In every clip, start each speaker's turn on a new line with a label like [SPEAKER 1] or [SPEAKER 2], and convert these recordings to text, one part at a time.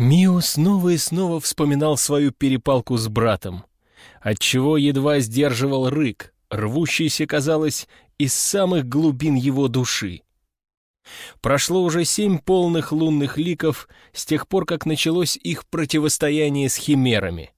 [SPEAKER 1] Мио снова и снова вспоминал свою перепалку с братом, отчего едва сдерживал рык, рвущийся, казалось, из самых глубин его души. Прошло уже семь полных лунных ликов с тех пор, как началось их противостояние с химерами.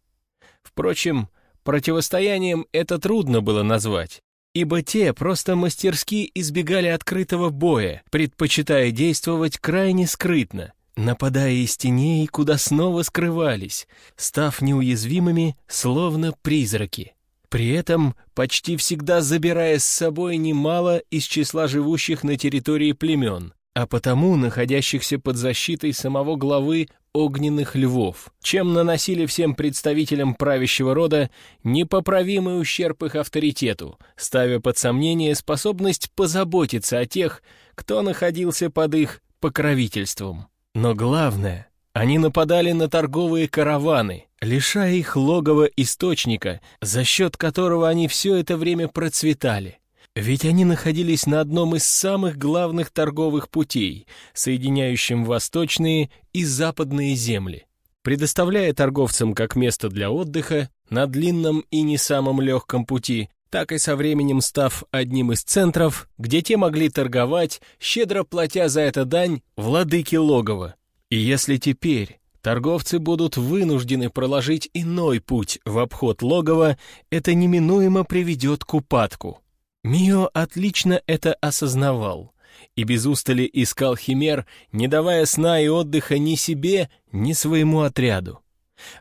[SPEAKER 1] Впрочем, противостоянием это трудно было назвать, ибо те просто мастерски избегали открытого боя, предпочитая действовать крайне скрытно — нападая из теней, куда снова скрывались, став неуязвимыми, словно призраки. При этом почти всегда забирая с собой немало из числа живущих на территории племен, а потому находящихся под защитой самого главы огненных львов, чем наносили всем представителям правящего рода непоправимый ущерб их авторитету, ставя под сомнение способность позаботиться о тех, кто находился под их покровительством. Но главное, они нападали на торговые караваны, лишая их логова источника, за счет которого они все это время процветали. Ведь они находились на одном из самых главных торговых путей, соединяющим восточные и западные земли, предоставляя торговцам как место для отдыха на длинном и не самом легком пути, так и со временем став одним из центров, где те могли торговать, щедро платя за это дань владыке логова. И если теперь торговцы будут вынуждены проложить иной путь в обход логова, это неминуемо приведет к упадку. Мио отлично это осознавал и без устали искал химер, не давая сна и отдыха ни себе, ни своему отряду.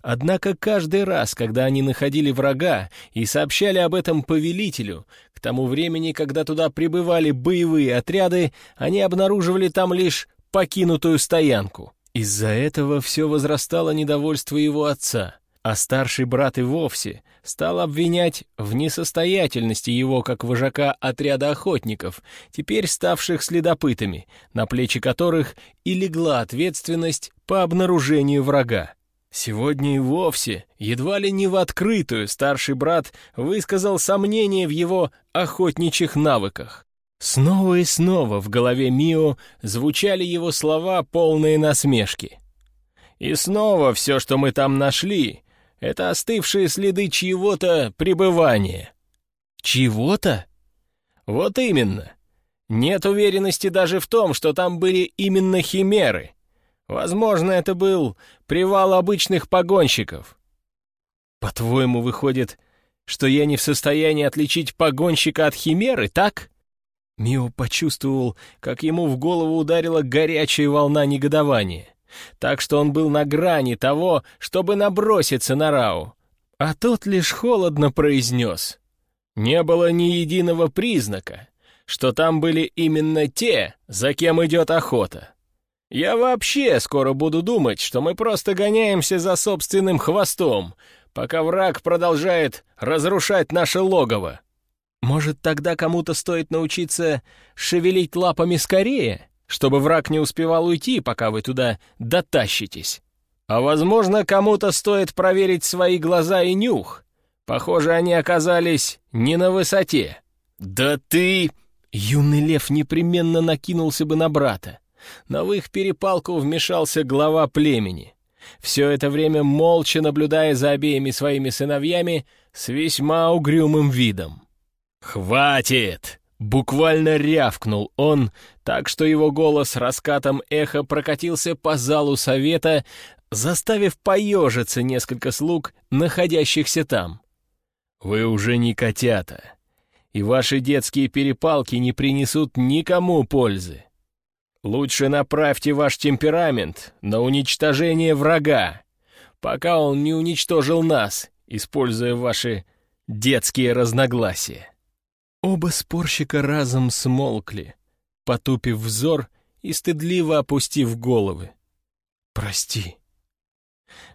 [SPEAKER 1] Однако каждый раз, когда они находили врага и сообщали об этом повелителю, к тому времени, когда туда прибывали боевые отряды, они обнаруживали там лишь покинутую стоянку. Из-за этого все возрастало недовольство его отца, а старший брат и вовсе стал обвинять в несостоятельности его как вожака отряда охотников, теперь ставших следопытами, на плечи которых и легла ответственность по обнаружению врага. Сегодня и вовсе, едва ли не в открытую, старший брат высказал сомнение в его охотничьих навыках. Снова и снова в голове Мио звучали его слова, полные насмешки. «И снова все, что мы там нашли, это остывшие следы чьего-то пребывания». «Чего-то?» «Вот именно. Нет уверенности даже в том, что там были именно химеры». Возможно, это был привал обычных погонщиков. По-твоему, выходит, что я не в состоянии отличить погонщика от химеры, так? Мио почувствовал, как ему в голову ударила горячая волна негодования. Так что он был на грани того, чтобы наброситься на Рау. А тот лишь холодно произнес. Не было ни единого признака, что там были именно те, за кем идет охота. Я вообще скоро буду думать, что мы просто гоняемся за собственным хвостом, пока враг продолжает разрушать наше логово. Может, тогда кому-то стоит научиться шевелить лапами скорее, чтобы враг не успевал уйти, пока вы туда дотащитесь? А возможно, кому-то стоит проверить свои глаза и нюх. Похоже, они оказались не на высоте. «Да ты...» Юный лев непременно накинулся бы на брата но в их перепалку вмешался глава племени. Все это время молча наблюдая за обеими своими сыновьями с весьма угрюмым видом. «Хватит!» — буквально рявкнул он, так что его голос раскатом эха прокатился по залу совета, заставив поежиться несколько слуг, находящихся там. «Вы уже не котята, и ваши детские перепалки не принесут никому пользы. Лучше направьте ваш темперамент на уничтожение врага, пока он не уничтожил нас, используя ваши детские разногласия». Оба спорщика разом смолкли, потупив взор и стыдливо опустив головы. «Прости».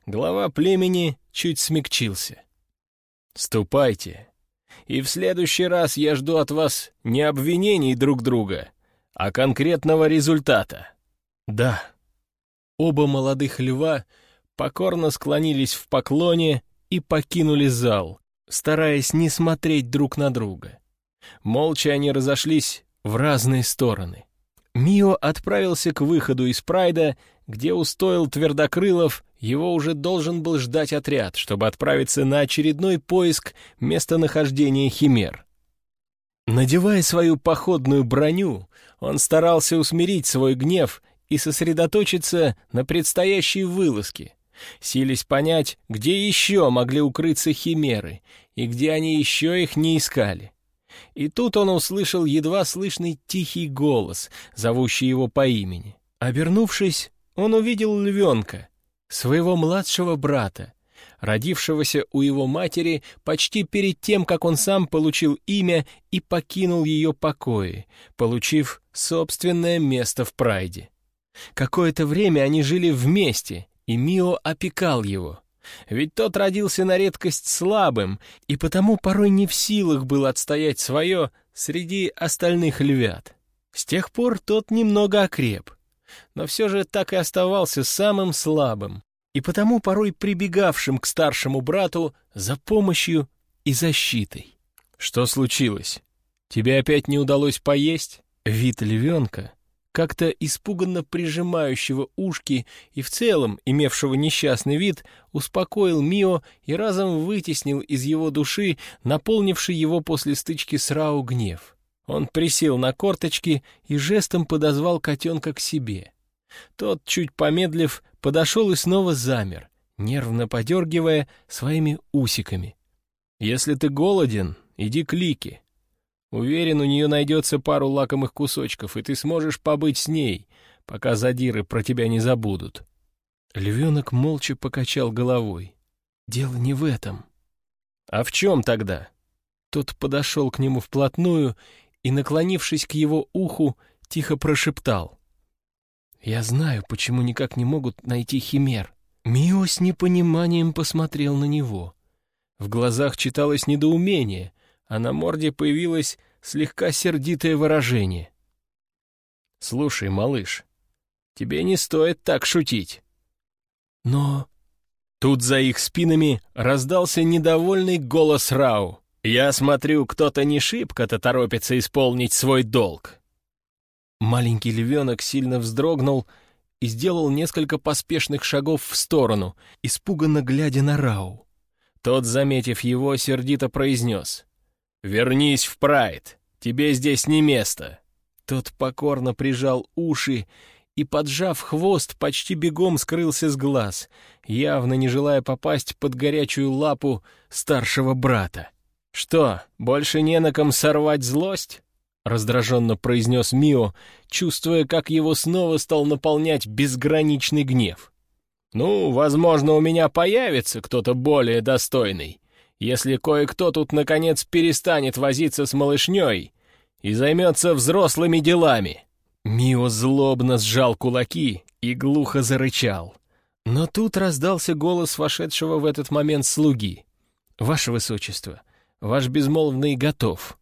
[SPEAKER 1] Глава племени чуть смягчился. «Ступайте, и в следующий раз я жду от вас не обвинений друг друга, а конкретного результата. Да. Оба молодых льва покорно склонились в поклоне и покинули зал, стараясь не смотреть друг на друга. Молча они разошлись в разные стороны. Мио отправился к выходу из Прайда, где устоил Твердокрылов, его уже должен был ждать отряд, чтобы отправиться на очередной поиск местонахождения Химер. Надевая свою походную броню, он старался усмирить свой гнев и сосредоточиться на предстоящей вылазке, сились понять, где еще могли укрыться химеры и где они еще их не искали. И тут он услышал едва слышный тихий голос, зовущий его по имени. Обернувшись, он увидел львенка, своего младшего брата, родившегося у его матери почти перед тем, как он сам получил имя и покинул ее покои, получив собственное место в Прайде. Какое-то время они жили вместе, и Мио опекал его. Ведь тот родился на редкость слабым, и потому порой не в силах был отстоять свое среди остальных львят. С тех пор тот немного окреп, но все же так и оставался самым слабым, и потому порой прибегавшим к старшему брату за помощью и защитой. «Что случилось? Тебе опять не удалось поесть?» Вид львенка, как-то испуганно прижимающего ушки и в целом имевшего несчастный вид, успокоил Мио и разом вытеснил из его души наполнивший его после стычки с Рау гнев. Он присел на корточки и жестом подозвал котенка к себе. Тот, чуть помедлив, подошел и снова замер, нервно подергивая своими усиками. «Если ты голоден, иди к Лике. Уверен, у нее найдется пару лакомых кусочков, и ты сможешь побыть с ней, пока задиры про тебя не забудут». Львенок молча покачал головой. «Дело не в этом». «А в чем тогда?» Тот подошел к нему вплотную и, наклонившись к его уху, тихо прошептал. «Я знаю, почему никак не могут найти химер». Мио с непониманием посмотрел на него. В глазах читалось недоумение, а на морде появилось слегка сердитое выражение. «Слушай, малыш, тебе не стоит так шутить». «Но...» Тут за их спинами раздался недовольный голос Рау. «Я смотрю, кто-то не шибко-то торопится исполнить свой долг». Маленький львенок сильно вздрогнул и сделал несколько поспешных шагов в сторону, испуганно глядя на Рау. Тот, заметив его, сердито произнес. «Вернись в Прайд, тебе здесь не место». Тот покорно прижал уши и, поджав хвост, почти бегом скрылся с глаз, явно не желая попасть под горячую лапу старшего брата. «Что, больше не на ком сорвать злость?» — раздраженно произнес Мио, чувствуя, как его снова стал наполнять безграничный гнев. «Ну, возможно, у меня появится кто-то более достойный, если кое-кто тут, наконец, перестанет возиться с малышней и займется взрослыми делами». Мио злобно сжал кулаки и глухо зарычал. Но тут раздался голос вошедшего в этот момент слуги. «Ваше Высочество, Ваш безмолвный готов».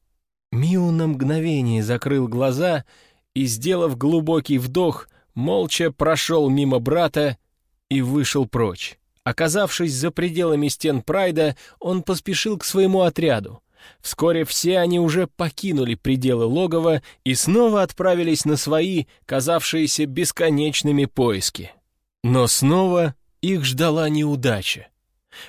[SPEAKER 1] Миу на мгновение закрыл глаза и, сделав глубокий вдох, молча прошел мимо брата и вышел прочь. Оказавшись за пределами стен Прайда, он поспешил к своему отряду. Вскоре все они уже покинули пределы логова и снова отправились на свои, казавшиеся бесконечными поиски. Но снова их ждала неудача.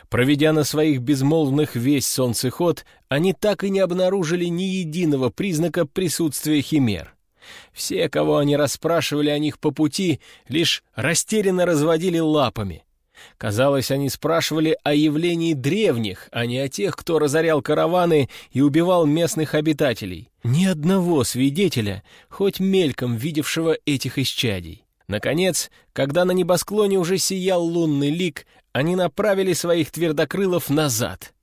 [SPEAKER 1] Проведя на своих безмолвных весь солнцеход, они так и не обнаружили ни единого признака присутствия химер. Все, кого они расспрашивали о них по пути, лишь растерянно разводили лапами. Казалось, они спрашивали о явлении древних, а не о тех, кто разорял караваны и убивал местных обитателей. Ни одного свидетеля, хоть мельком видевшего этих исчадий. Наконец, когда на небосклоне уже сиял лунный лик, они направили своих твердокрылов назад.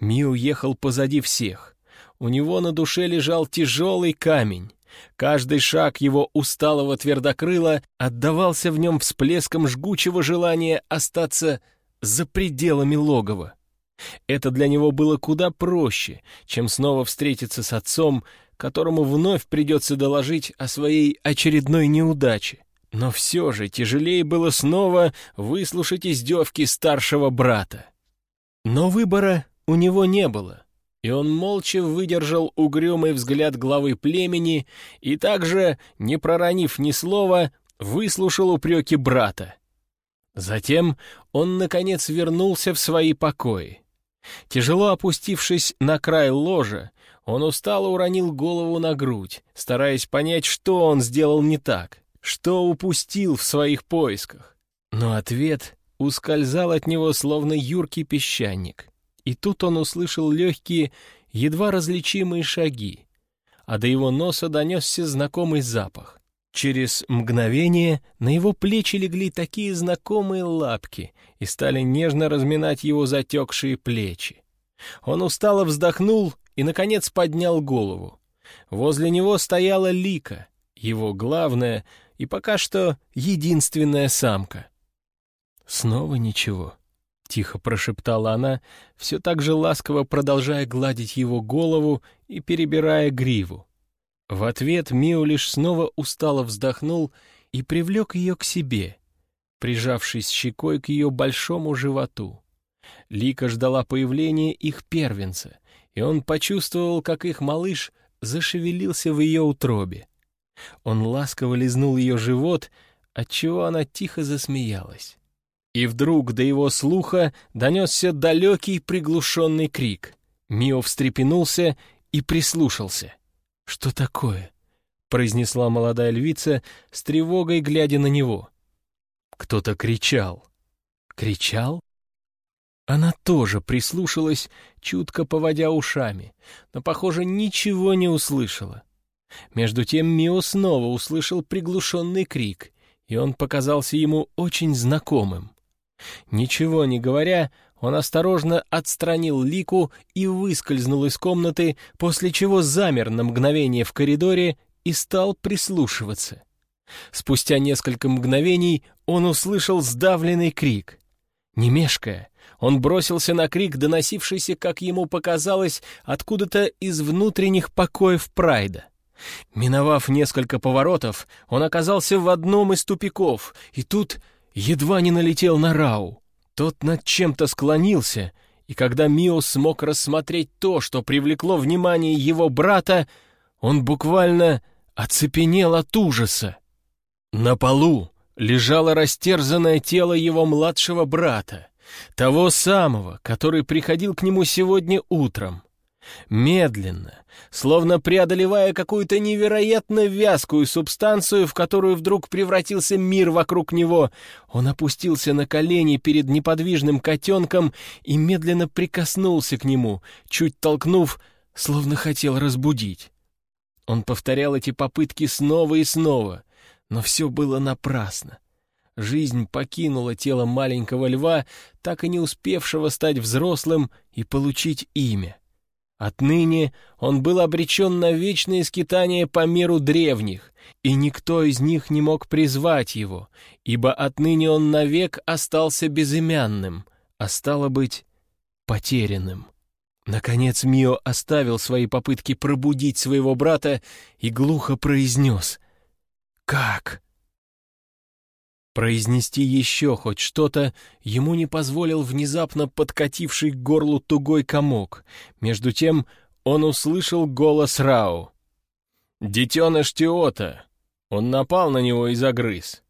[SPEAKER 1] Миу ехал позади всех. У него на душе лежал тяжелый камень. Каждый шаг его усталого твердокрыла отдавался в нем всплеском жгучего желания остаться за пределами логова. Это для него было куда проще, чем снова встретиться с отцом, которому вновь придется доложить о своей очередной неудаче. Но все же тяжелее было снова выслушать издевки старшего брата. Но выбора у него не было. и он молча выдержал угрюмый взгляд главы племени и также, не проронив ни слова, выслушал упреки брата. Затем он, наконец, вернулся в свои покои. Тяжело опустившись на край ложа, он устало уронил голову на грудь, стараясь понять, что он сделал не так, что упустил в своих поисках. Но ответ ускользал от него, словно юркий песчаник. И тут он услышал легкие, едва различимые шаги, а до его носа донесся знакомый запах. Через мгновение на его плечи легли такие знакомые лапки и стали нежно разминать его затекшие плечи. Он устало вздохнул и, наконец, поднял голову. Возле него стояла Лика, его главная и пока что единственная самка. «Снова ничего», — тихо прошептала она, все так же ласково продолжая гладить его голову и перебирая гриву. В ответ Мио лишь снова устало вздохнул и привлек ее к себе, прижавшись щекой к ее большому животу. Лика ждала появления их первенца, и он почувствовал, как их малыш зашевелился в ее утробе. Он ласково лизнул ее живот, отчего она тихо засмеялась. И вдруг до его слуха донесся далекий приглушенный крик. Мио встрепенулся и прислушался. «Что такое?» — произнесла молодая львица с тревогой, глядя на него. Кто-то кричал. Кричал? Она тоже прислушалась, чутко поводя ушами, но, похоже, ничего не услышала. Между тем Мио снова услышал приглушенный крик, и он показался ему очень знакомым. Ничего не говоря, он осторожно отстранил Лику и выскользнул из комнаты, после чего замер на мгновение в коридоре и стал прислушиваться. Спустя несколько мгновений он услышал сдавленный крик. Не мешкая, он бросился на крик, доносившийся, как ему показалось, откуда-то из внутренних покоев Прайда. Миновав несколько поворотов, он оказался в одном из тупиков, и тут едва не налетел на Рау. Тот над чем-то склонился, и когда Мио смог рассмотреть то, что привлекло внимание его брата, он буквально оцепенел от ужаса. На полу лежало растерзанное тело его младшего брата, того самого, который приходил к нему сегодня утром. Медленно, словно преодолевая какую-то невероятно вязкую субстанцию, в которую вдруг превратился мир вокруг него, он опустился на колени перед неподвижным котенком и медленно прикоснулся к нему, чуть толкнув, словно хотел разбудить. Он повторял эти попытки снова и снова, но все было напрасно. Жизнь покинула тело маленького льва, так и не успевшего стать взрослым и получить имя. Отныне он был обречен на вечное скитание по миру древних, и никто из них не мог призвать его, ибо отныне он навек остался безымянным, а стало быть, потерянным. Наконец Мио оставил свои попытки пробудить своего брата и глухо произнес «Как?». Произнести еще хоть что-то ему не позволил внезапно подкативший к горлу тугой комок. Между тем он услышал голос Рау. «Детеныш Теота!» Он напал на него и загрыз.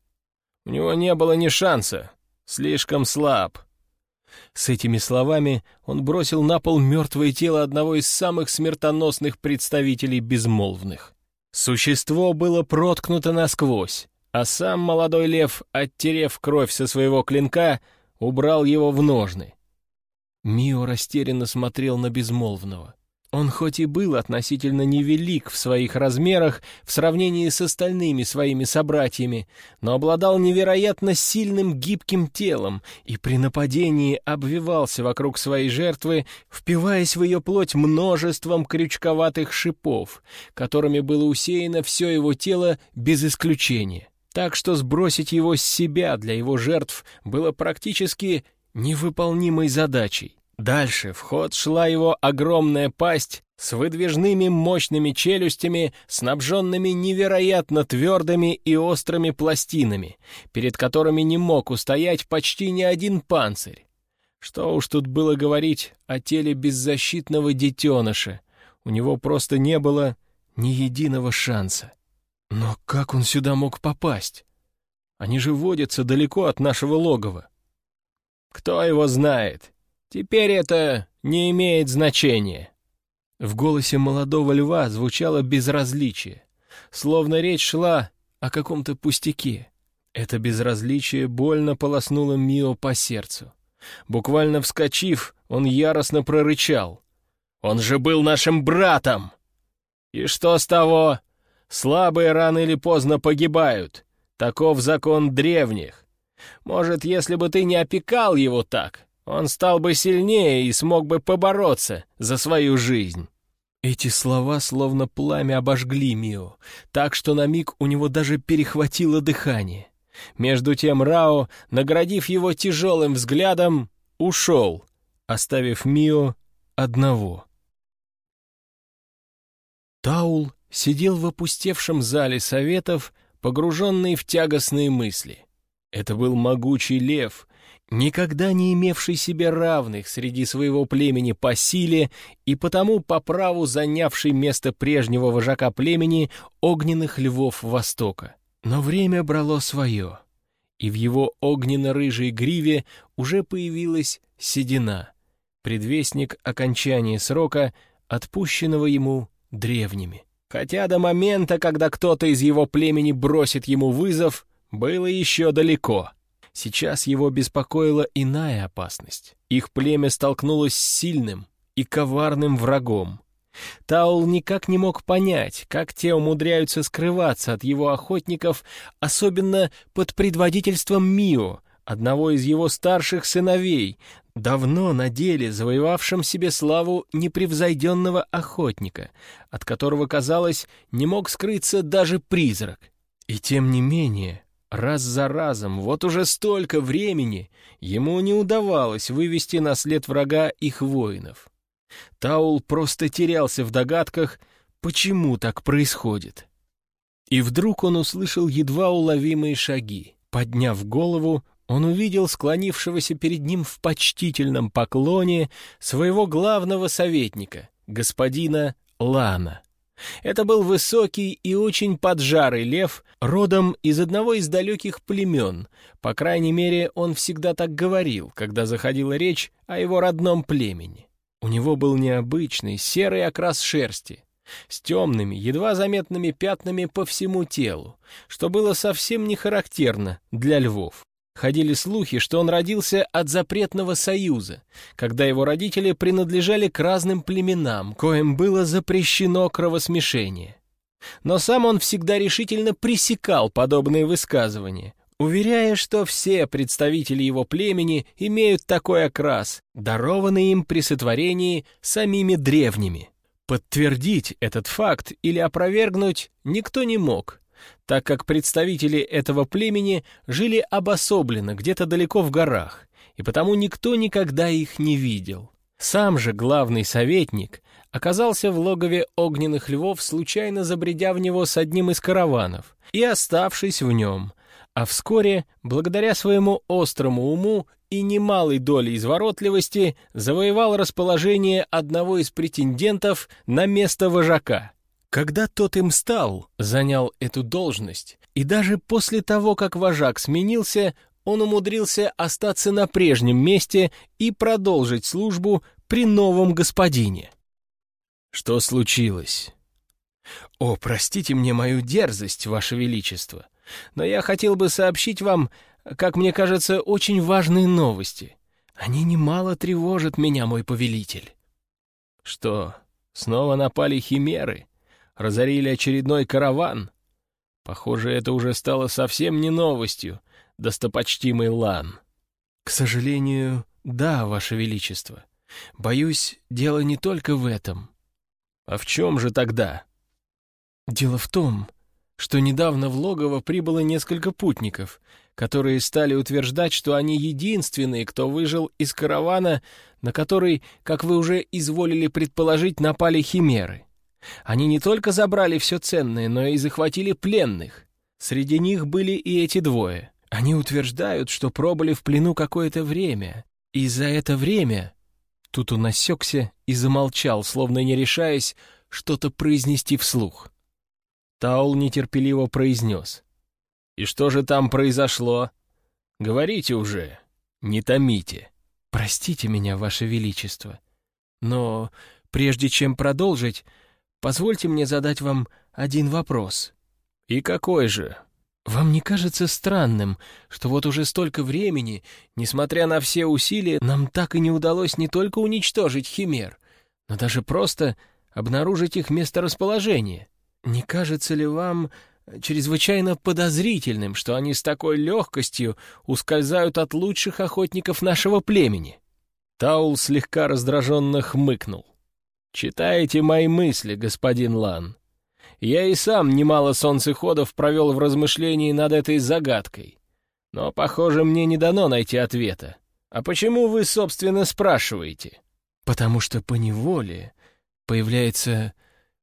[SPEAKER 1] У него не было ни шанса. Слишком слаб. С этими словами он бросил на пол мертвое тело одного из самых смертоносных представителей безмолвных. Существо было проткнуто насквозь а сам молодой лев, оттерев кровь со своего клинка, убрал его в ножны. Мио растерянно смотрел на безмолвного. Он хоть и был относительно невелик в своих размерах в сравнении с остальными своими собратьями, но обладал невероятно сильным гибким телом и при нападении обвивался вокруг своей жертвы, впиваясь в ее плоть множеством крючковатых шипов, которыми было усеяно все его тело без исключения так что сбросить его с себя для его жертв было практически невыполнимой задачей. Дальше в ход шла его огромная пасть с выдвижными мощными челюстями, снабженными невероятно твердыми и острыми пластинами, перед которыми не мог устоять почти ни один панцирь. Что уж тут было говорить о теле беззащитного детеныша. У него просто не было ни единого шанса. Но как он сюда мог попасть? Они же водятся далеко от нашего логова. Кто его знает? Теперь это не имеет значения. В голосе молодого льва звучало безразличие, словно речь шла о каком-то пустяке. Это безразличие больно полоснуло Мио по сердцу. Буквально вскочив, он яростно прорычал. «Он же был нашим братом!» «И что с того? Слабые рано или поздно погибают. Таков закон древних. Может, если бы ты не опекал его так, он стал бы сильнее и смог бы побороться за свою жизнь». Эти слова словно пламя обожгли Мио, так что на миг у него даже перехватило дыхание. Между тем Рао, наградив его тяжелым взглядом, ушел, оставив Мио одного. Таул сидел в опустевшем зале советов, погруженный в тягостные мысли. Это был могучий лев, никогда не имевший себе равных среди своего племени по силе и потому по праву занявший место прежнего вожака племени огненных львов Востока. Но время брало свое, и в его огненно-рыжей гриве уже появилась седина, предвестник окончания срока, отпущенного ему древними. Хотя до момента, когда кто-то из его племени бросит ему вызов, было еще далеко. Сейчас его беспокоила иная опасность. Их племя столкнулось с сильным и коварным врагом. Таул никак не мог понять, как те умудряются скрываться от его охотников, особенно под предводительством Мио, одного из его старших сыновей, давно на деле завоевавшим себе славу непревзойденного охотника, от которого, казалось, не мог скрыться даже призрак. И тем не менее, раз за разом, вот уже столько времени, ему не удавалось вывести на след врага их воинов. Таул просто терялся в догадках, почему так происходит. И вдруг он услышал едва уловимые шаги. Подняв голову, он увидел склонившегося перед ним в почтительном поклоне своего главного советника, господина Лана. Это был высокий и очень поджарый лев, родом из одного из далеких племен. По крайней мере, он всегда так говорил, когда заходила речь о его родном племени. У него был необычный серый окрас шерсти, с темными, едва заметными пятнами по всему телу, что было совсем не характерно для львов. Ходили слухи, что он родился от запретного союза, когда его родители принадлежали к разным племенам, коим было запрещено кровосмешение. Но сам он всегда решительно пресекал подобные высказывания, уверяя, что все представители его племени имеют такой окрас, дарованный им при сотворении самими древними. Подтвердить этот факт или опровергнуть никто не мог, так как представители этого племени жили обособленно где-то далеко в горах, и потому никто никогда их не видел. Сам же главный советник оказался в логове огненных львов, случайно забредя в него с одним из караванов и оставшись в нем, а вскоре, благодаря своему острому уму и немалой доле изворотливости, завоевал расположение одного из претендентов на место вожака. Когда тот им стал, занял эту должность, и даже после того, как вожак сменился, он умудрился остаться на прежнем месте и продолжить службу при новом господине. Что случилось? О, простите мне мою дерзость, ваше величество но я хотел бы сообщить вам, как мне кажется, очень важные новости. Они немало тревожат меня, мой повелитель». «Что, снова напали химеры? Разорили очередной караван?» Похоже, это уже стало совсем не новостью, достопочтимый Лан. «К сожалению, да, Ваше Величество. Боюсь, дело не только в этом». «А в чем же тогда?» «Дело в том, что недавно в логово прибыло несколько путников, которые стали утверждать, что они единственные, кто выжил из каравана, на который, как вы уже изволили предположить, напали химеры. Они не только забрали все ценное, но и захватили пленных. Среди них были и эти двое. Они утверждают, что пробыли в плену какое-то время, И за это время...» Тут он осекся и замолчал, словно не решаясь что-то произнести вслух. Таул нетерпеливо произнес. «И что же там произошло? Говорите уже, не томите». «Простите меня, Ваше Величество, но прежде чем продолжить, позвольте мне задать вам один вопрос». «И какой же?» «Вам не кажется странным, что вот уже столько времени, несмотря на все усилия, нам так и не удалось не только уничтожить химер, но даже просто обнаружить их месторасположение? Не кажется ли вам чрезвычайно подозрительным, что они с такой легкостью ускользают от лучших охотников нашего племени?» Таул слегка раздраженно хмыкнул. «Читаете мои мысли, господин Лан. Я и сам немало солнцеходов провел в размышлении над этой загадкой. Но, похоже, мне не дано найти ответа. А почему вы, собственно, спрашиваете?» «Потому что по неволе появляется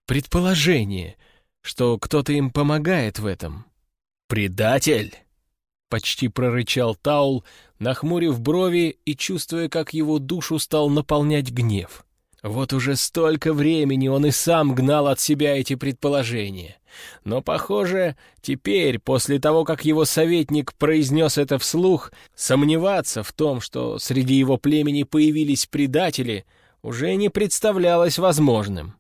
[SPEAKER 1] предположение, что кто-то им помогает в этом. «Предатель!» — почти прорычал Таул, нахмурив брови и чувствуя, как его душу стал наполнять гнев. Вот уже столько времени он и сам гнал от себя эти предположения. Но, похоже, теперь, после того, как его советник произнес это вслух, сомневаться в том, что среди его племени появились предатели, уже не представлялось возможным.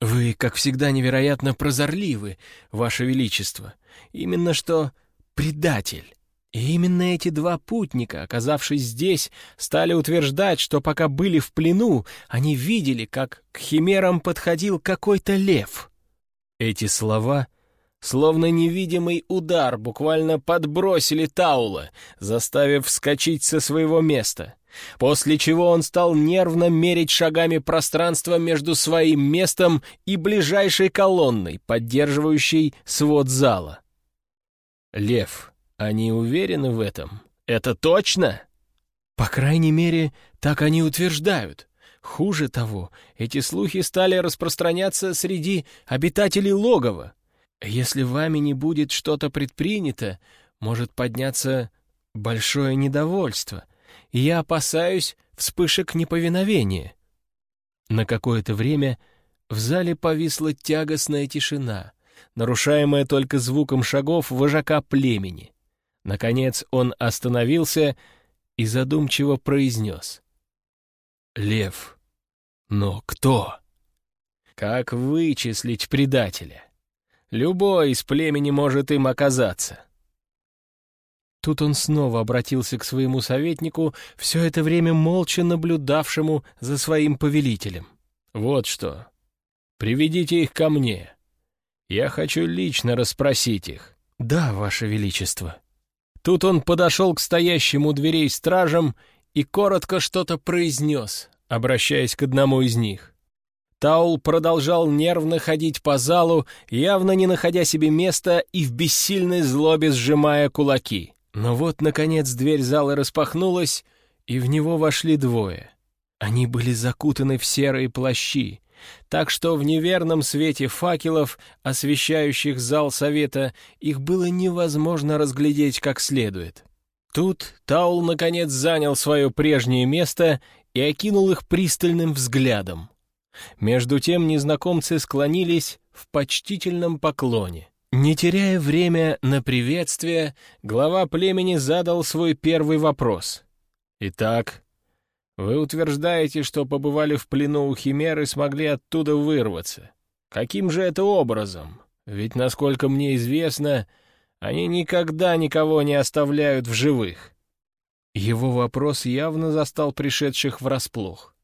[SPEAKER 1] «Вы, как всегда, невероятно прозорливы, Ваше Величество. Именно что предатель. И именно эти два путника, оказавшись здесь, стали утверждать, что пока были в плену, они видели, как к химерам подходил какой-то лев». Эти слова, словно невидимый удар, буквально подбросили Таула, заставив вскочить со своего места после чего он стал нервно мерить шагами пространство между своим местом и ближайшей колонной, поддерживающей свод зала. «Лев, они уверены в этом? Это точно?» «По крайней мере, так они утверждают. Хуже того, эти слухи стали распространяться среди обитателей логова. Если вами не будет что-то предпринято, может подняться большое недовольство» и я опасаюсь вспышек неповиновения». На какое-то время в зале повисла тягостная тишина, нарушаемая только звуком шагов вожака племени. Наконец он остановился и задумчиво произнес. «Лев, но кто?» «Как вычислить предателя? Любой из племени может им оказаться. Тут он снова обратился к своему советнику, все это время молча наблюдавшему за своим повелителем. «Вот что. Приведите их ко мне. Я хочу лично расспросить их». «Да, Ваше Величество». Тут он подошел к стоящим у дверей стражам и коротко что-то произнес, обращаясь к одному из них. Таул продолжал нервно ходить по залу, явно не находя себе места и в бессильной злобе сжимая кулаки. Но вот, наконец, дверь зала распахнулась, и в него вошли двое. Они были закутаны в серые плащи, так что в неверном свете факелов, освещающих зал совета, их было невозможно разглядеть как следует. Тут Таул, наконец, занял свое прежнее место и окинул их пристальным взглядом. Между тем незнакомцы склонились в почтительном поклоне. Не теряя время на приветствие, глава племени задал свой первый вопрос. «Итак, вы утверждаете, что побывали в плену у Химеры и смогли оттуда вырваться. Каким же это образом? Ведь, насколько мне известно, они никогда никого не оставляют в живых». Его вопрос явно застал пришедших врасплох.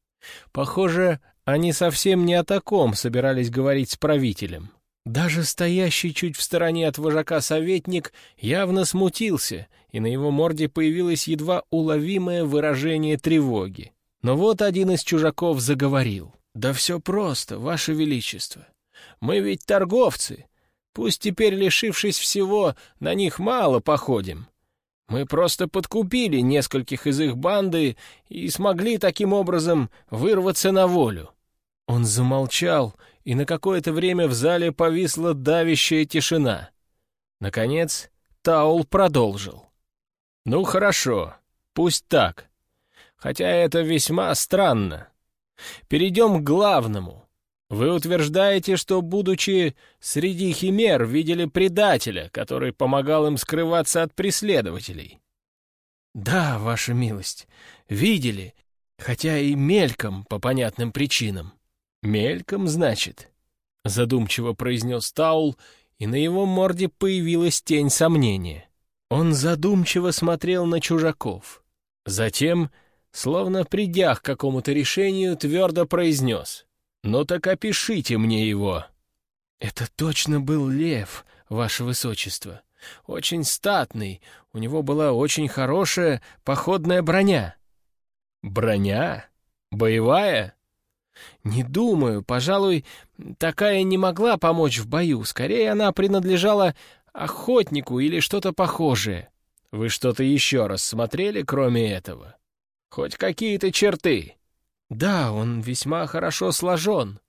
[SPEAKER 1] Похоже, они совсем не о таком собирались говорить с правителем. Даже стоящий чуть в стороне от вожака советник явно смутился, и на его морде появилось едва уловимое выражение тревоги. Но вот один из чужаков заговорил. «Да все просто, Ваше Величество. Мы ведь торговцы. Пусть теперь, лишившись всего, на них мало походим. Мы просто подкупили нескольких из их банды и смогли таким образом вырваться на волю». Он замолчал, и на какое-то время в зале повисла давящая тишина. Наконец, Таул продолжил. «Ну хорошо, пусть так. Хотя это весьма странно. Перейдем к главному. Вы утверждаете, что, будучи среди химер, видели предателя, который помогал им скрываться от преследователей. Да, ваша милость, видели, хотя и мельком по понятным причинам. Мельком, значит, задумчиво произнес Таул, и на его морде появилась тень сомнения. Он задумчиво смотрел на чужаков. Затем, словно придя к какому-то решению, твердо произнес. «Ну так опишите мне его». «Это точно был лев, ваше высочество. Очень статный, у него была очень хорошая походная броня». «Броня? Боевая?» «Не думаю. Пожалуй, такая не могла помочь в бою. Скорее, она принадлежала охотнику или что-то похожее. Вы что-то еще раз смотрели, кроме этого? Хоть какие-то черты?» «Да, он весьма хорошо сложен.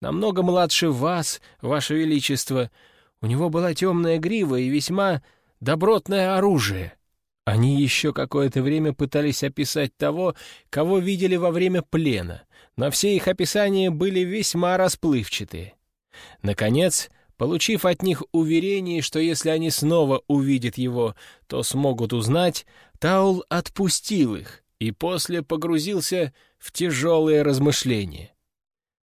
[SPEAKER 1] Намного младше вас, ваше величество. У него была темная грива и весьма добротное оружие». Они еще какое-то время пытались описать того, кого видели во время плена, но все их описания были весьма расплывчатые. Наконец, получив от них уверение, что если они снова увидят его, то смогут узнать, Таул отпустил их и после погрузился в тяжелые размышления.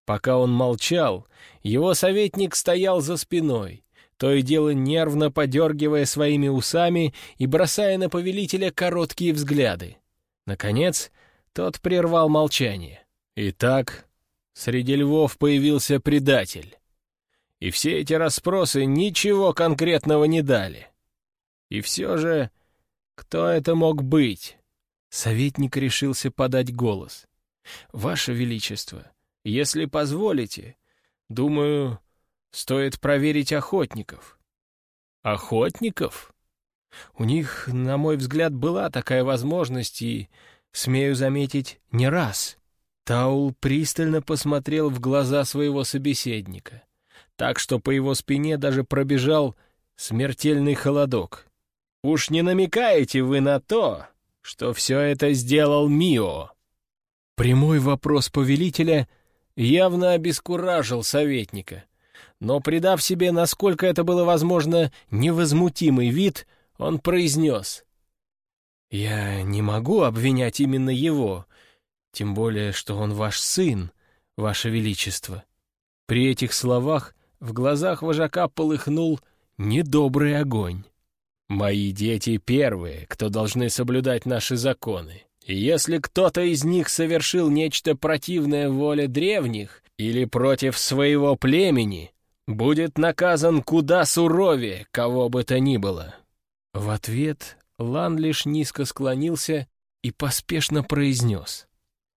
[SPEAKER 1] Пока он молчал, его советник стоял за спиной, то и дело нервно подергивая своими усами и бросая на повелителя короткие взгляды. Наконец, тот прервал молчание. Итак, среди львов появился предатель. И все эти расспросы ничего конкретного не дали. И все же, кто это мог быть? Советник решился подать голос. «Ваше Величество, если позволите, думаю, Стоит проверить охотников. Охотников? У них, на мой взгляд, была такая возможность, и, смею заметить, не раз. Таул пристально посмотрел в глаза своего собеседника, так что по его спине даже пробежал смертельный холодок. «Уж не намекаете вы на то, что все это сделал Мио?» Прямой вопрос повелителя явно обескуражил советника — но, придав себе, насколько это было возможно, невозмутимый вид, он произнес. «Я не могу обвинять именно его, тем более, что он ваш сын, ваше величество». При этих словах в глазах вожака полыхнул недобрый огонь. «Мои дети первые, кто должны соблюдать наши законы. И если кто-то из них совершил нечто противное воле древних или против своего племени, будет наказан куда суровее, кого бы то ни было». В ответ Лан лишь низко склонился и поспешно произнес.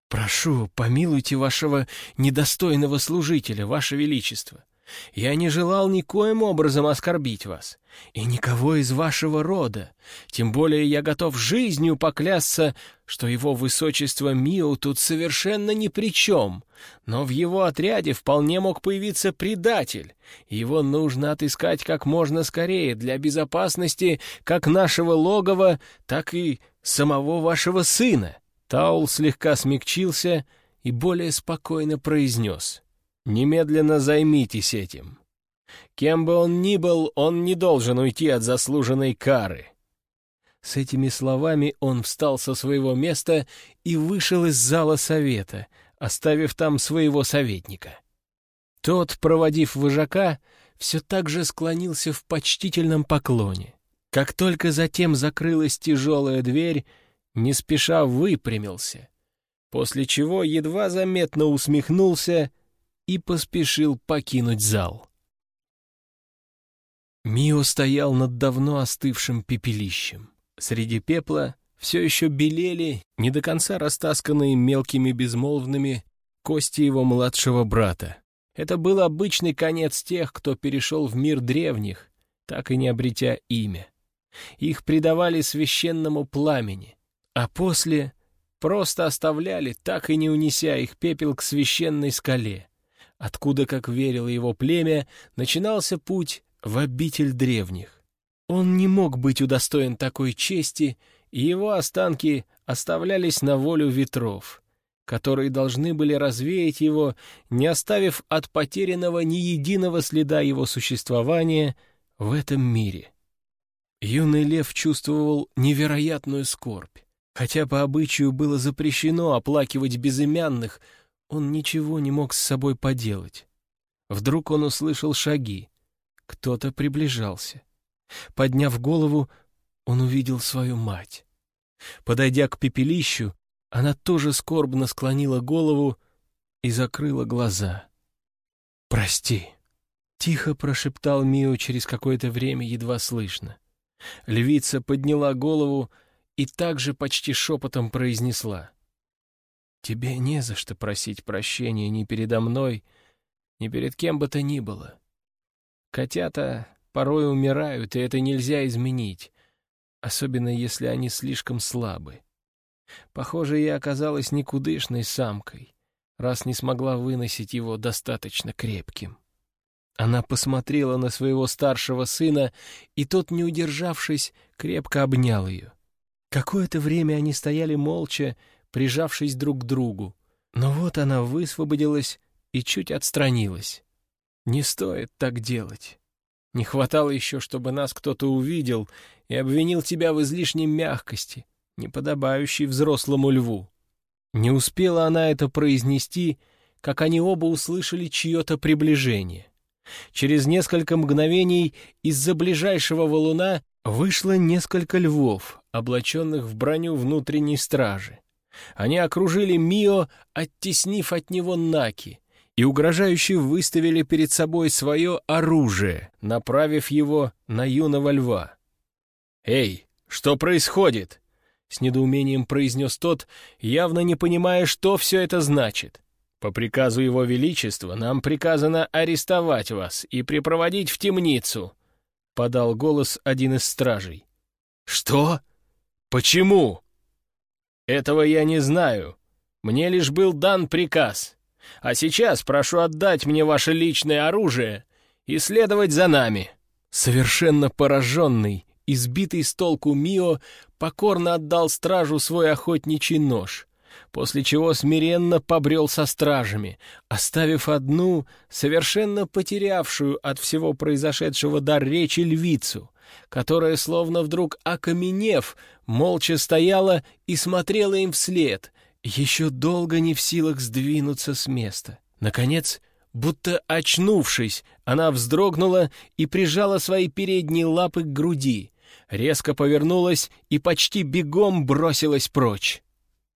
[SPEAKER 1] «Прошу, помилуйте вашего недостойного служителя, ваше величество. Я не желал никоим образом оскорбить вас, и никого из вашего рода, тем более я готов жизнью поклясться, что его высочество Мио тут совершенно ни при чем, но в его отряде вполне мог появиться предатель, его нужно отыскать как можно скорее для безопасности как нашего логова, так и самого вашего сына». Таул слегка смягчился и более спокойно произнес — Немедленно займитесь этим. Кем бы он ни был, он не должен уйти от заслуженной кары». С этими словами он встал со своего места и вышел из зала совета, оставив там своего советника. Тот, проводив вожака, все так же склонился в почтительном поклоне. Как только затем закрылась тяжелая дверь, не спеша выпрямился, после чего едва заметно усмехнулся и поспешил покинуть зал. Мио стоял над давно остывшим пепелищем. Среди пепла все еще белели, не до конца растасканные мелкими безмолвными, кости его младшего брата. Это был обычный конец тех, кто перешел в мир древних, так и не обретя имя. Их предавали священному пламени, а после просто оставляли, так и не унеся их пепел к священной скале откуда, как верило его племя, начинался путь в обитель древних. Он не мог быть удостоен такой чести, и его останки оставлялись на волю ветров, которые должны были развеять его, не оставив от потерянного ни единого следа его существования в этом мире. Юный лев чувствовал невероятную скорбь. Хотя по обычаю было запрещено оплакивать безымянных, он ничего не мог с собой поделать. Вдруг он услышал шаги. Кто-то приближался. Подняв голову, он увидел свою мать. Подойдя к пепелищу, она тоже скорбно склонила голову и закрыла глаза. «Прости», — тихо прошептал Мио через какое-то время едва слышно. Львица подняла голову и также почти шепотом произнесла. «Тебе не за что просить прощения ни передо мной, ни перед кем бы то ни было. Котята порой умирают, и это нельзя изменить, особенно если они слишком слабы. Похоже, я оказалась никудышной самкой, раз не смогла выносить его достаточно крепким. Она посмотрела на своего старшего сына, и тот, не удержавшись, крепко обнял ее. Какое-то время они стояли молча, прижавшись друг к другу. Но вот она высвободилась и чуть отстранилась. Не стоит так делать. Не хватало еще, чтобы нас кто-то увидел и обвинил тебя в излишней мягкости, не подобающей взрослому льву. Не успела она это произнести, как они оба услышали чье-то приближение. Через несколько мгновений из-за ближайшего валуна вышло несколько львов, облаченных в броню внутренней стражи. Они окружили Мио, оттеснив от него Наки, и угрожающе выставили перед собой свое оружие, направив его на юного льва. «Эй, что происходит?» — с недоумением произнес тот, явно не понимая, что все это значит. По приказу Его Величества нам приказано арестовать вас и припроводить в темницу», — подал голос один из стражей. «Что? Почему?» «Этого я не знаю. Мне лишь был дан приказ. А сейчас прошу отдать мне ваше личное оружие и следовать за нами». Совершенно пораженный, избитый с толку Мио покорно отдал стражу свой охотничий нож, после чего смиренно побрел со стражами, оставив одну, совершенно потерявшую от всего произошедшего дар речи львицу, которая, словно вдруг окаменев, молча стояла и смотрела им вслед, еще долго не в силах сдвинуться с места. Наконец, будто очнувшись, она вздрогнула и прижала свои передние лапы к груди, резко повернулась и почти бегом бросилась прочь.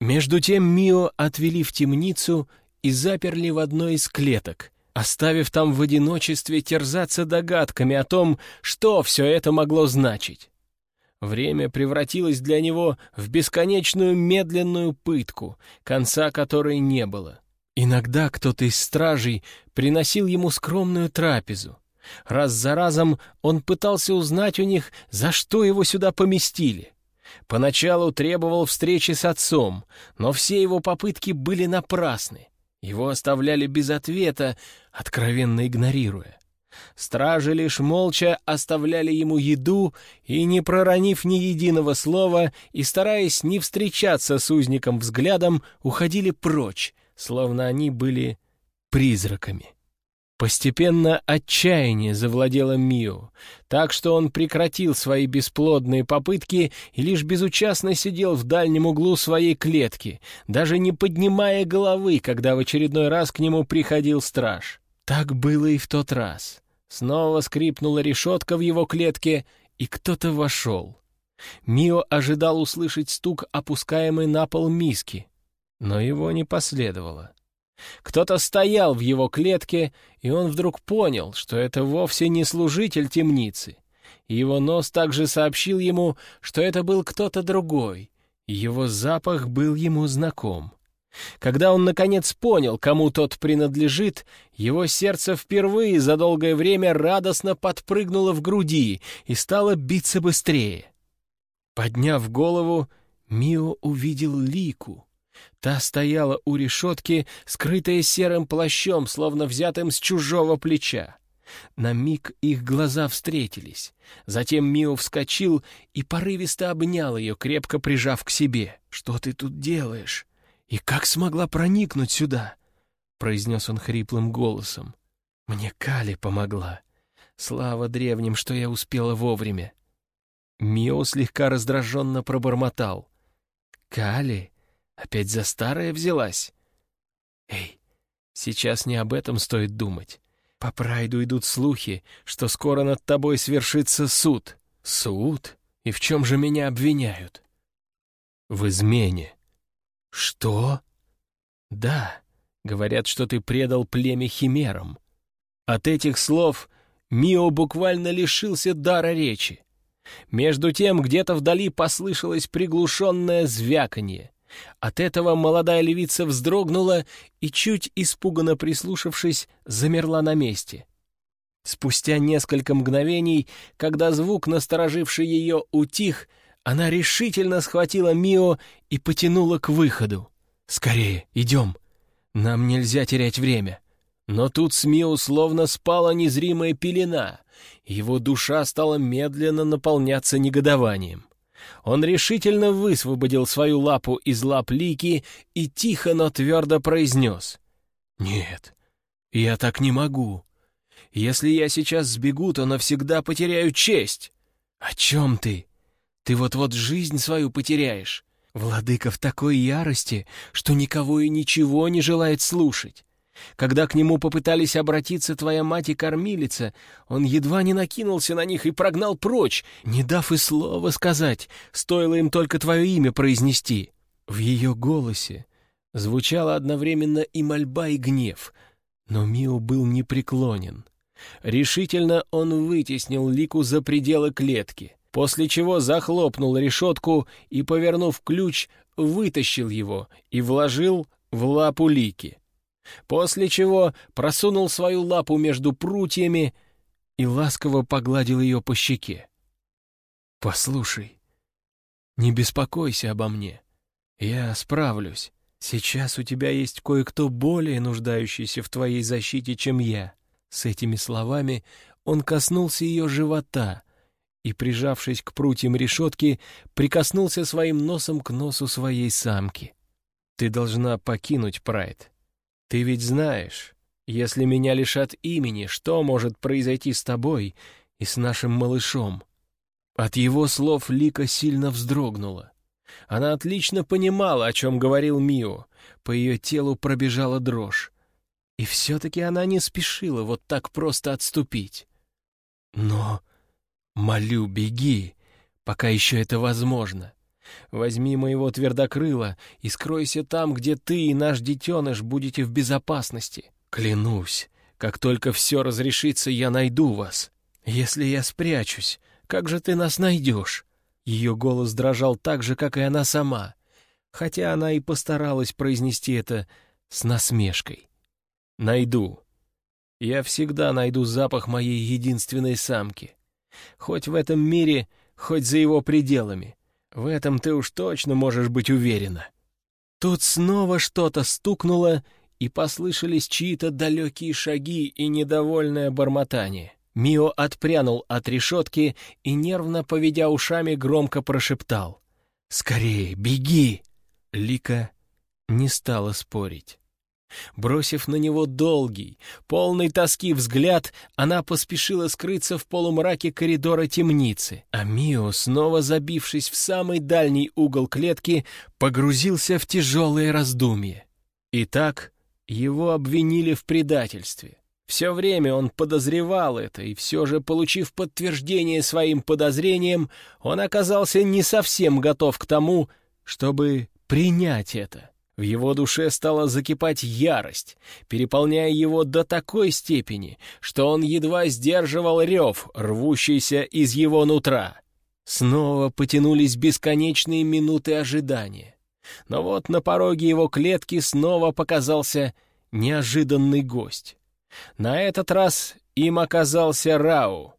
[SPEAKER 1] Между тем Мио отвели в темницу и заперли в одной из клеток, оставив там в одиночестве терзаться догадками о том, что все это могло значить. Время превратилось для него в бесконечную медленную пытку, конца которой не было. Иногда кто-то из стражей приносил ему скромную трапезу. Раз за разом он пытался узнать у них, за что его сюда поместили. Поначалу требовал встречи с отцом, но все его попытки были напрасны. Его оставляли без ответа, откровенно игнорируя. Стражи лишь молча оставляли ему еду и, не проронив ни единого слова и стараясь не встречаться с узником взглядом, уходили прочь, словно они были призраками. Постепенно отчаяние завладело Мио, так что он прекратил свои бесплодные попытки и лишь безучастно сидел в дальнем углу своей клетки, даже не поднимая головы, когда в очередной раз к нему приходил страж. Так было и в тот раз. Снова скрипнула решетка в его клетке, и кто-то вошел. Мио ожидал услышать стук опускаемой на пол миски, но его не последовало. Кто-то стоял в его клетке, и он вдруг понял, что это вовсе не служитель темницы. Его нос также сообщил ему, что это был кто-то другой, его запах был ему знаком. Когда он, наконец, понял, кому тот принадлежит, его сердце впервые за долгое время радостно подпрыгнуло в груди и стало биться быстрее. Подняв голову, Мио увидел Лику, Та стояла у решетки, скрытая серым плащом, словно взятым с чужого плеча. На миг их глаза встретились. Затем Мио вскочил и порывисто обнял ее, крепко прижав к себе. «Что ты тут делаешь? И как смогла проникнуть сюда?» — произнес он хриплым голосом. «Мне Кали помогла. Слава древним, что я успела вовремя». Мио слегка раздраженно пробормотал. «Кали? Опять за старое взялась?» «Эй, сейчас не об этом стоит думать. По Прайду идут слухи, что скоро над тобой свершится суд. Суд? И в чем же меня обвиняют? В измене. Что? Да, говорят, что ты предал племя химерам. От этих слов Мио буквально лишился дара речи. Между тем где-то вдали послышалось приглушенное звяканье. От этого молодая левица вздрогнула и, чуть испуганно прислушавшись, замерла на месте. Спустя несколько мгновений, когда звук, настороживший ее, утих, она решительно схватила Мио и потянула к выходу. «Скорее, идем! Нам нельзя терять время!» Но тут с Мио словно спала незримая пелена, его душа стала медленно наполняться негодованием. Он решительно высвободил свою лапу из лап Лики и тихо, но твердо произнес. «Нет, я так не могу. Если я сейчас сбегу, то навсегда потеряю честь. О чем ты? Ты вот-вот жизнь свою потеряешь. Владыка в такой ярости, что никого и ничего не желает слушать. Когда к нему попытались обратиться твоя мать и кормилица, он едва не накинулся на них и прогнал прочь, не дав и слова сказать, стоило им только твое имя произнести. В ее голосе звучало одновременно и мольба, и гнев, но Мио был непреклонен. Решительно он вытеснил Лику за пределы клетки, после чего захлопнул решетку и, повернув ключ, вытащил его и вложил в лапу Лики после чего просунул свою лапу между прутьями и ласково погладил ее по щеке. «Послушай, не беспокойся обо мне. Я справлюсь. Сейчас у тебя есть кое-кто более нуждающийся в твоей защите, чем я». С этими словами он коснулся ее живота и, прижавшись к прутьям решетки, прикоснулся своим носом к носу своей самки. «Ты должна покинуть Прайд. Ты ведь знаешь, если меня лишат имени, что может произойти с тобой и с нашим малышом?» От его слов Лика сильно вздрогнула. Она отлично понимала, о чем говорил Мио. По ее телу пробежала дрожь. И все-таки она не спешила вот так просто отступить. «Но, молю, беги, пока еще это возможно. Возьми моего твердокрыла и скройся там, где ты и наш детеныш будете в безопасности. Клянусь, как только все разрешится, я найду вас. Если я спрячусь, как же ты нас найдешь?» Ее голос дрожал так же, как и она сама, хотя она и постаралась произнести это с насмешкой. «Найду. Я всегда найду запах моей единственной самки. Хоть в этом мире, хоть за его пределами. В этом ты уж точно можешь быть уверена. Тут снова что-то стукнуло, и послышались чьи-то далекие шаги и недовольное бормотание. Мио отпрянул от решетки и, нервно поведя ушами, громко прошептал. «Скорее, беги!» Лика не стала спорить. Бросив на него долгий, полный тоски взгляд, она поспешила скрыться в полумраке коридора темницы, а Мио, снова забившись в самый дальний угол клетки, погрузился в тяжелые раздумья. Итак, его обвинили в предательстве. Все время он подозревал это, и все же, получив подтверждение своим подозрениям, он оказался не совсем готов к тому, чтобы принять это. В его душе стала закипать ярость, переполняя его до такой степени, что он едва сдерживал рев, рвущийся из его нутра. Снова потянулись бесконечные минуты ожидания. Но вот на пороге его клетки снова показался неожиданный гость. На этот раз им оказался Рау.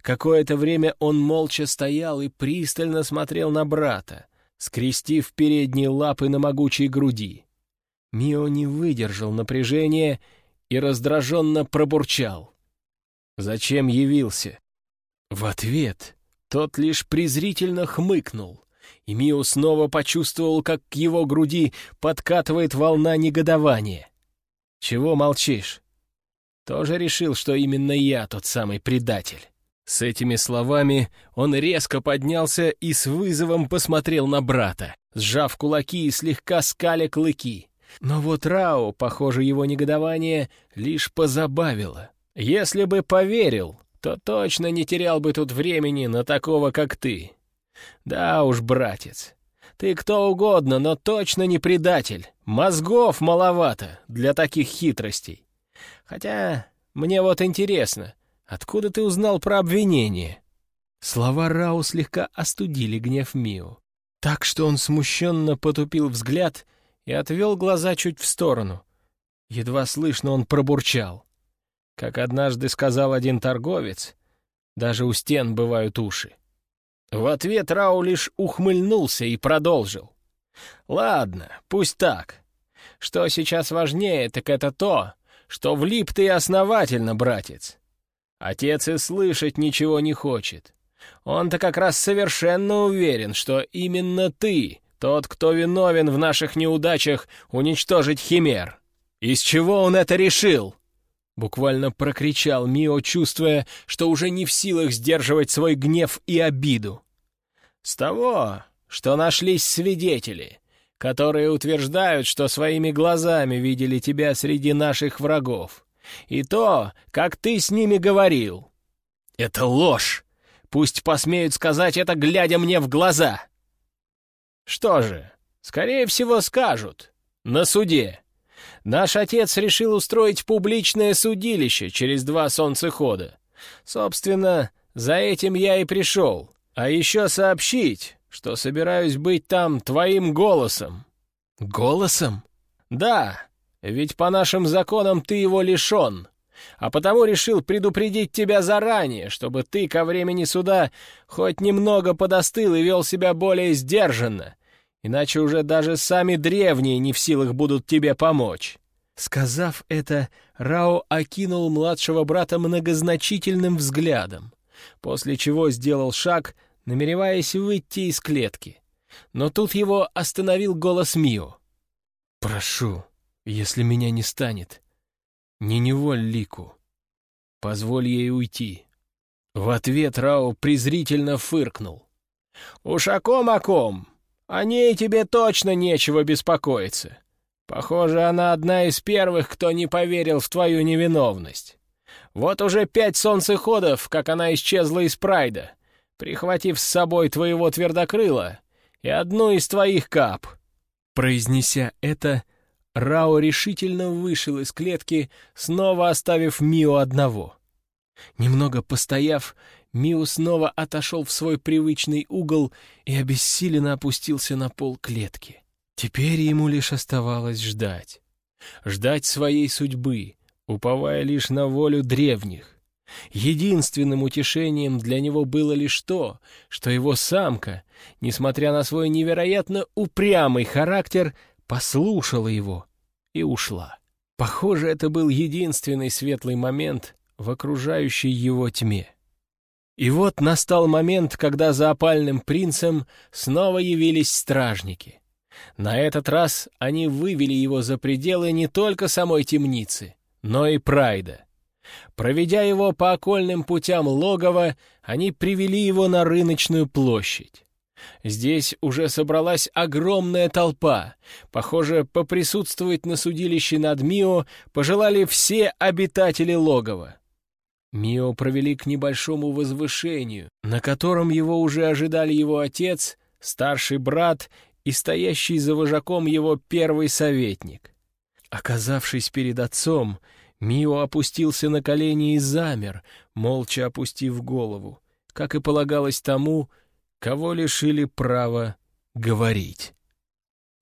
[SPEAKER 1] Какое-то время он молча стоял и пристально смотрел на брата, скрестив передние лапы на могучей груди. Мио не выдержал напряжения и раздраженно пробурчал. Зачем явился?» В ответ тот лишь презрительно хмыкнул, и Мио снова почувствовал, как к его груди подкатывает волна негодования. «Чего молчишь?» Тоже решил, что именно я тот самый предатель. С этими словами он резко поднялся и с вызовом посмотрел на брата, сжав кулаки и слегка скаля клыки. Но вот Рао, похоже, его негодование лишь позабавило. Если бы поверил, то точно не терял бы тут времени на такого, как ты. Да уж, братец, ты кто угодно, но точно не предатель. Мозгов маловато для таких хитростей. Хотя мне вот интересно, откуда ты узнал про обвинение?» Слова Рау слегка остудили гнев Мио, так что он смущенно потупил взгляд и отвел глаза чуть в сторону. Едва слышно он пробурчал. Как однажды сказал один торговец, даже у стен бывают уши. В ответ Рау лишь ухмыльнулся и продолжил. «Ладно, пусть так. Что сейчас важнее, так это то, что влип ты основательно, братец. Отец и слышать ничего не хочет. Он-то как раз совершенно уверен, что именно ты, тот, кто виновен в наших неудачах уничтожить химер. Из чего он это решил?» Буквально прокричал Мио, чувствуя, что уже не в силах сдерживать свой гнев и обиду. «С того, что нашлись свидетели, которые утверждают, что своими глазами видели тебя среди наших врагов, и то, как ты с ними говорил. Это ложь! Пусть посмеют сказать это, глядя мне в глаза!» «Что же, скорее всего, скажут. На суде». Наш отец решил устроить публичное судилище через два солнцехода. Собственно, за этим я и пришел. А еще сообщить, что собираюсь быть там твоим голосом». «Голосом?» «Да, ведь по нашим законам ты его лишен, а потому решил предупредить тебя заранее, чтобы ты ко времени суда хоть немного подостыл и вел себя более сдержанно, иначе уже даже сами древние не в силах будут тебе помочь». Сказав это, Рао окинул младшего брата многозначительным взглядом, после чего сделал шаг, намереваясь выйти из клетки. Но тут его остановил голос Мио. «Прошу, если меня не станет, не неволь Лику. Позволь ей уйти». В ответ Рао презрительно фыркнул. «Уж о ком о ком, о ней тебе точно нечего беспокоиться. Похоже, она одна из первых, кто не поверил в твою невиновность. Вот уже пять солнцеходов, как она исчезла из Прайда, прихватив с собой твоего твердокрыла и одну из твоих кап». Произнеся это, Рао решительно вышел из клетки, снова оставив Мио одного. Немного постояв, Мио снова отошел в свой привычный угол и обессиленно опустился на пол клетки. Теперь ему лишь оставалось ждать. Ждать своей судьбы, уповая лишь на волю древних. Единственным утешением для него было лишь то, что его самка, несмотря на свой невероятно упрямый характер, послушала его и ушла. Похоже, это был единственный светлый момент в окружающей его тьме. И вот настал момент, когда за опальным принцем снова явились стражники — на этот раз они вывели его за пределы не только самой темницы, но и Прайда. Проведя его по окольным путям логова, они привели его на рыночную площадь. Здесь уже собралась огромная толпа. Похоже, поприсутствовать на судилище над Мио пожелали все обитатели логова. Мио провели к небольшому возвышению, на котором его уже ожидали его отец, старший брат и стоящий за вожаком его первый советник. Оказавшись перед отцом, Мио опустился на колени и замер, молча опустив голову, как и полагалось тому, кого лишили права говорить.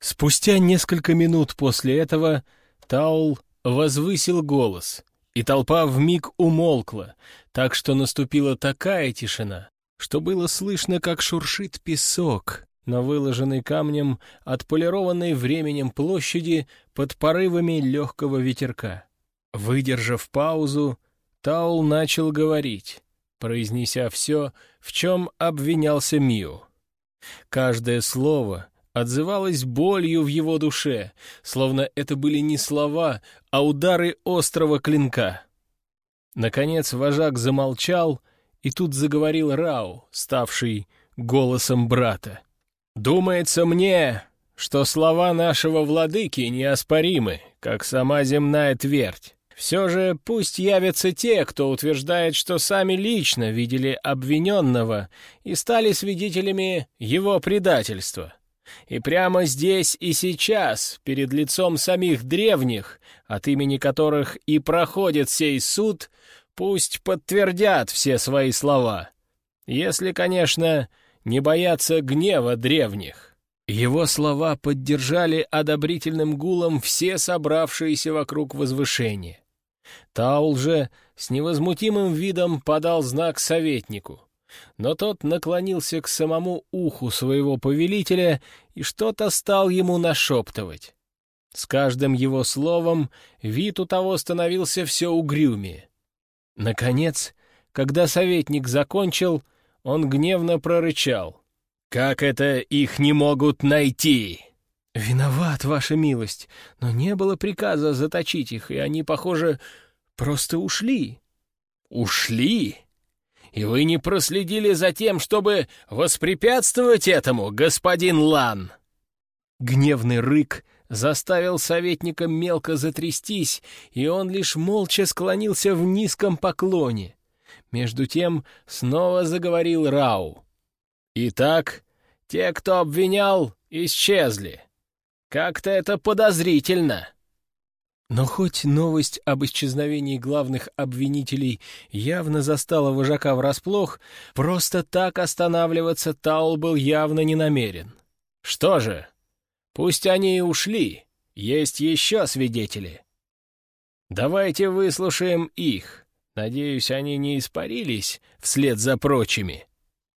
[SPEAKER 1] Спустя несколько минут после этого Таул возвысил голос, и толпа вмиг умолкла, так что наступила такая тишина, что было слышно, как шуршит песок, на выложенной камнем, отполированной временем площади под порывами легкого ветерка. Выдержав паузу, Таул начал говорить, произнеся все, в чем обвинялся Миу. Каждое слово отзывалось болью в его душе, словно это были не слова, а удары острого клинка. Наконец вожак замолчал, и тут заговорил Рау, ставший голосом брата. «Думается мне, что слова нашего владыки неоспоримы, как сама земная твердь. Все же пусть явятся те, кто утверждает, что сами лично видели обвиненного и стали свидетелями его предательства. И прямо здесь и сейчас, перед лицом самих древних, от имени которых и проходит сей суд, пусть подтвердят все свои слова. Если, конечно, не боятся гнева древних. Его слова поддержали одобрительным гулом все собравшиеся вокруг возвышения. Таул же с невозмутимым видом подал знак советнику, но тот наклонился к самому уху своего повелителя и что-то стал ему нашептывать. С каждым его словом вид у того становился все угрюмее. Наконец, когда советник закончил, он гневно прорычал — «Как это их не могут найти?» «Виноват, ваша милость, но не было приказа заточить их, и они, похоже, просто ушли». «Ушли? И вы не проследили за тем, чтобы воспрепятствовать этому, господин Лан?» Гневный рык заставил советника мелко затрястись, и он лишь молча склонился в низком поклоне. Между тем снова заговорил Рау. Итак, те, кто обвинял, исчезли. Как-то это подозрительно. Но хоть новость об исчезновении главных обвинителей явно застала вожака врасплох, просто так останавливаться Таул был явно не намерен. Что же, пусть они и ушли, есть еще свидетели. Давайте выслушаем их. Надеюсь, они не испарились вслед за прочими.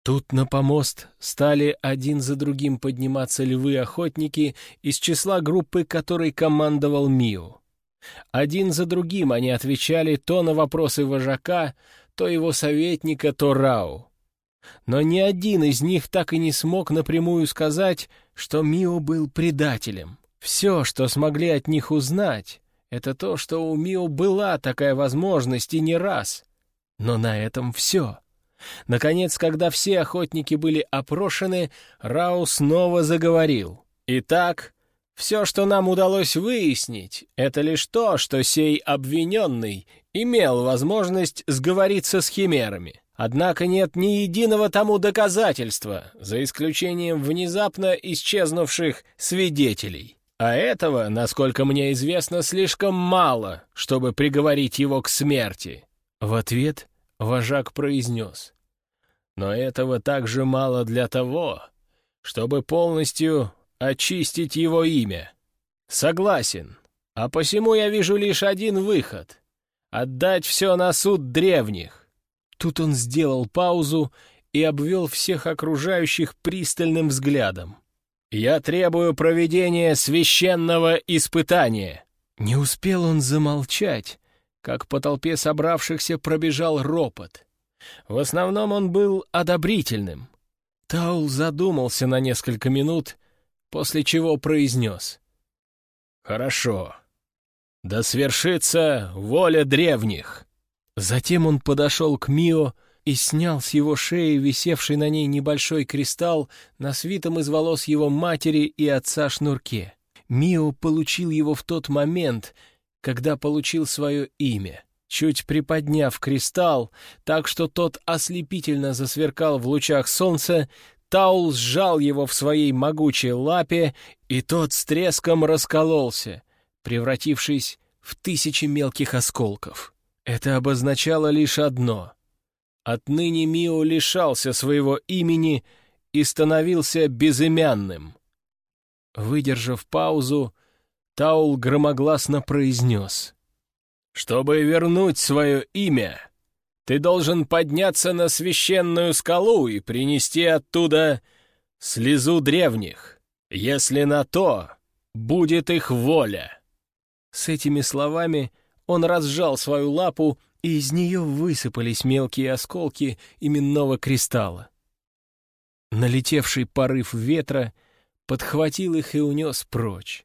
[SPEAKER 1] Тут на помост стали один за другим подниматься львы-охотники из числа группы, которой командовал Мио. Один за другим они отвечали то на вопросы вожака, то его советника, то Рау. Но ни один из них так и не смог напрямую сказать, что Мио был предателем. Все, что смогли от них узнать, это то, что у Мио была такая возможность и не раз. Но на этом все. Наконец, когда все охотники были опрошены, Рау снова заговорил. «Итак, все, что нам удалось выяснить, это лишь то, что сей обвиненный имел возможность сговориться с химерами. Однако нет ни единого тому доказательства, за исключением внезапно исчезнувших свидетелей. А этого, насколько мне известно, слишком мало, чтобы приговорить его к смерти». В ответ вожак произнес. Но этого также мало для того, чтобы полностью очистить его имя. Согласен. А посему я вижу лишь один выход — отдать все на суд древних. Тут он сделал паузу и обвел всех окружающих пристальным взглядом. «Я требую проведения священного испытания». Не успел он замолчать, как по толпе собравшихся пробежал ропот. В основном он был одобрительным. Таул задумался на несколько минут, после чего произнес. «Хорошо. Да свершится воля древних!» Затем он подошел к Мио и снял с его шеи висевший на ней небольшой кристалл на свитом из волос его матери и отца шнурке. Мио получил его в тот момент, когда получил свое имя. Чуть приподняв кристалл, так что тот ослепительно засверкал в лучах солнца, Таул сжал его в своей могучей лапе, и тот с треском раскололся, превратившись в тысячи мелких осколков. Это обозначало лишь одно. Отныне Мио лишался своего имени и становился безымянным. Выдержав паузу, Таул громогласно произнес. Чтобы вернуть свое имя, ты должен подняться на священную скалу и принести оттуда слезу древних, если на то будет их воля». С этими словами он разжал свою лапу и из нее высыпались мелкие осколки именного кристалла. Налетевший порыв ветра подхватил их и унес прочь.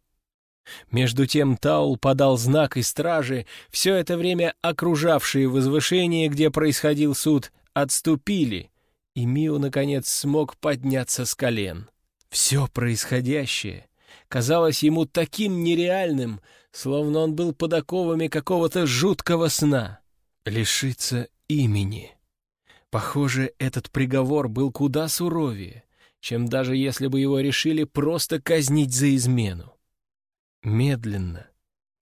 [SPEAKER 1] Между тем Таул подал знак и стражи, все это время окружавшие возвышение, где происходил суд, отступили, и Мио, наконец, смог подняться с колен. Все происходящее казалось ему таким нереальным, словно он был под оковами какого-то жуткого сна. Лишиться имени. Похоже, этот приговор был куда суровее, чем даже если бы его решили просто казнить за измену. Медленно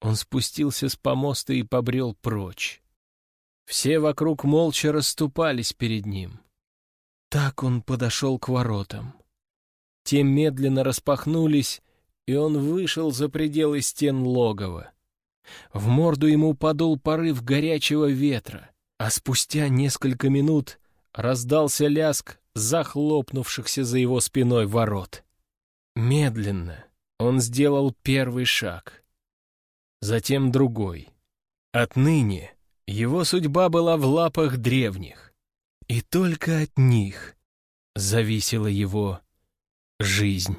[SPEAKER 1] он спустился с помоста и побрел прочь. Все вокруг молча расступались перед ним. Так он подошел к воротам. Те медленно распахнулись, и он вышел за пределы стен логова. В морду ему подул порыв горячего ветра, а спустя несколько минут раздался ляск захлопнувшихся за его спиной ворот. Медленно он сделал первый шаг, затем другой. Отныне его судьба была в лапах древних, и только от них зависела его жизнь.